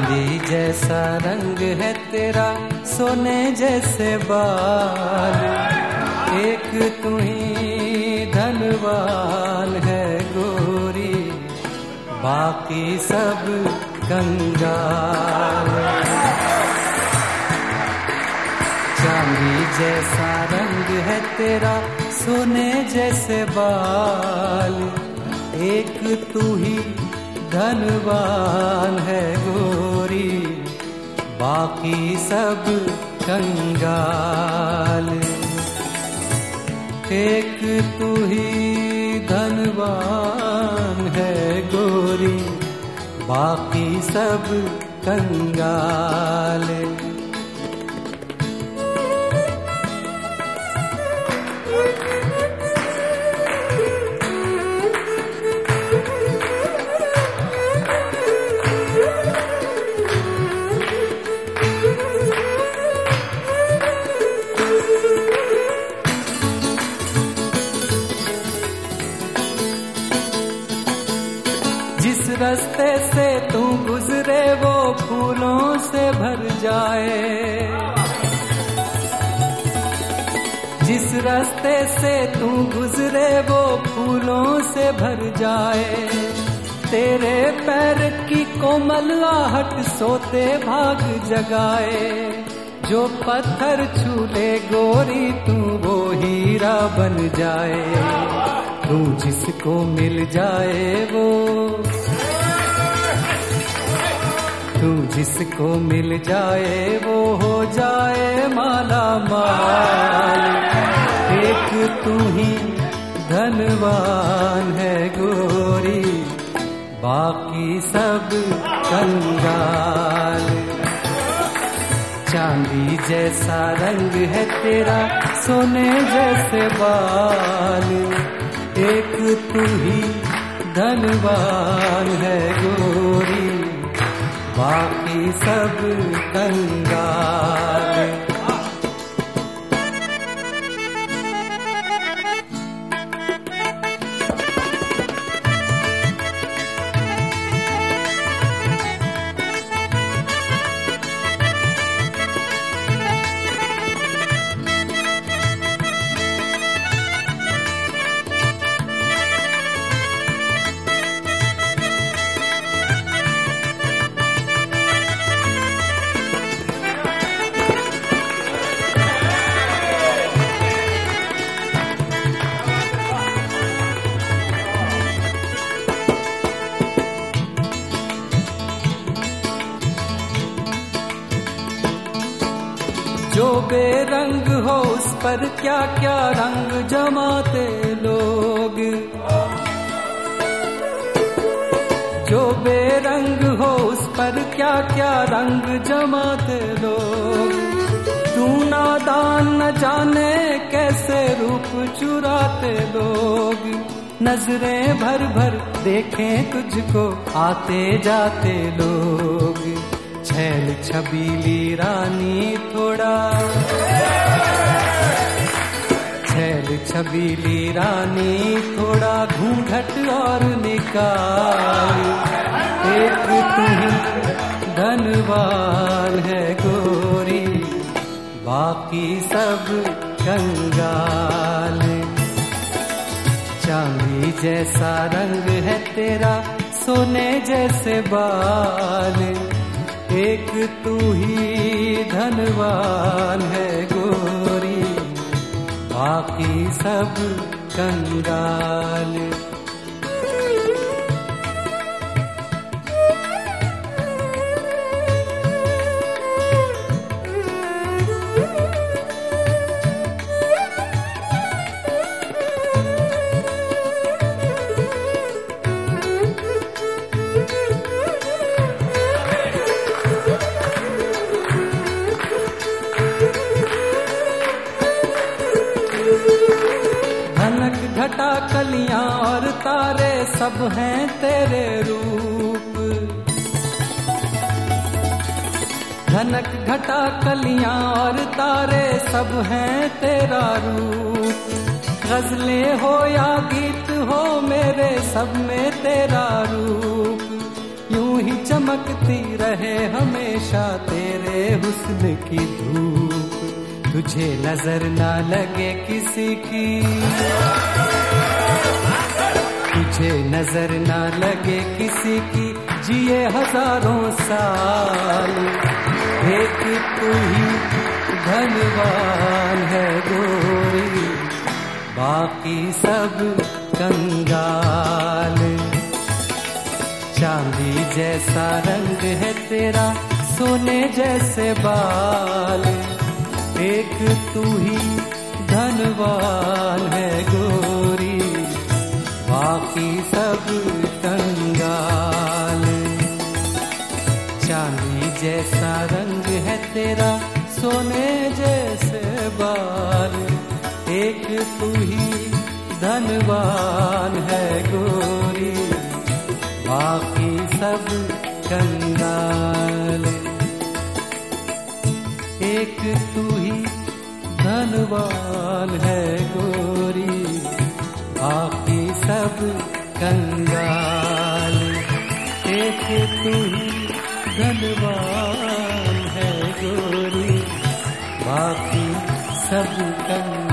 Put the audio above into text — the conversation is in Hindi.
चांदी जैसा रंग है तेरा, सोने जैसे बाल। एक तू ही धनवान है गोरी। बाकी सब कंगाल। चांदी जैसा रंग है तेरा, सोने जैसे बाल। एक तू ही धनवान है गोरी। बाकी सब कंगाल। एक तू ही धनवान है गोरी। बाकी सब कंगाल। रास्ते से तू गुजरे, वो फूलों से भर जाए। जिस रास्ते से तू गुजरे, वो फूलों से भर जाए। तेरे पैर की कोमल आहट सोते भाग जगाए। जो पत्थर छूले, गोरी, तू वो हीरा बन जाए। तू जिसको मिल जाए, वो तू जिसको मिल जाए, वो हो जाए माला माल। एक तू ही धनवान है गोरी, बाकी सब कंगाल। चांदी जैसा रंग है तेरा, सोने जैसे बाल। एक तू ही धनवान है गोरी बाकी सब कंगाल बेरंग हो उस पर क्या क्या रंग जमाते लोग। जो बेरंग हो उस पर क्या क्या रंग जमाते लोग। तू नादान न जाने कैसे रूप चुराते लोग। नज़रें भर भर देखें तुझको आते जाते लोग। छैल छबीली रानी थोड़ा। छैल छबीली रानी थोड़ा घूंघट और निकाल। एक तुम धनवान है गोरी, बाकी सब कंगाल। चांदी जैसा रंग है तेरा, सोने जैसे बाल। एक तू ही धनवान है गोरी बाकी सब कंगाल। घटा कलियाँ और तारे सब हैं तेरे रूप। घनक घटा कलियाँ और तारे सब हैं तेरा रूप। गजलें हो या गीत हो मेरे सब में तेरा रूप। यूँ ही चमकती रहे हमेशा तेरे हुस्न की धूप। तुझे नज़र ना लगे किसी की। तुझे नज़र ना लगे किसी की। जिए हज़ारों साल। एक तू ही धनवान है गोरी। बाकी सब कंगाल। चांदी जैसा रंग है तेरा, सोने जैसे बाल। एक तू ही धनवान है गोरी। बाकी सब कंगाल। चांदी जैसा रंग है तेरा, सोने जैसे बाल। एक तू ही धनवान है गोरी। बाकी सब कंगाल। एक तू ही है गोरी बाकी सब कंगाल। एक तू धनवान है गोरी बाकी सब कंगाल।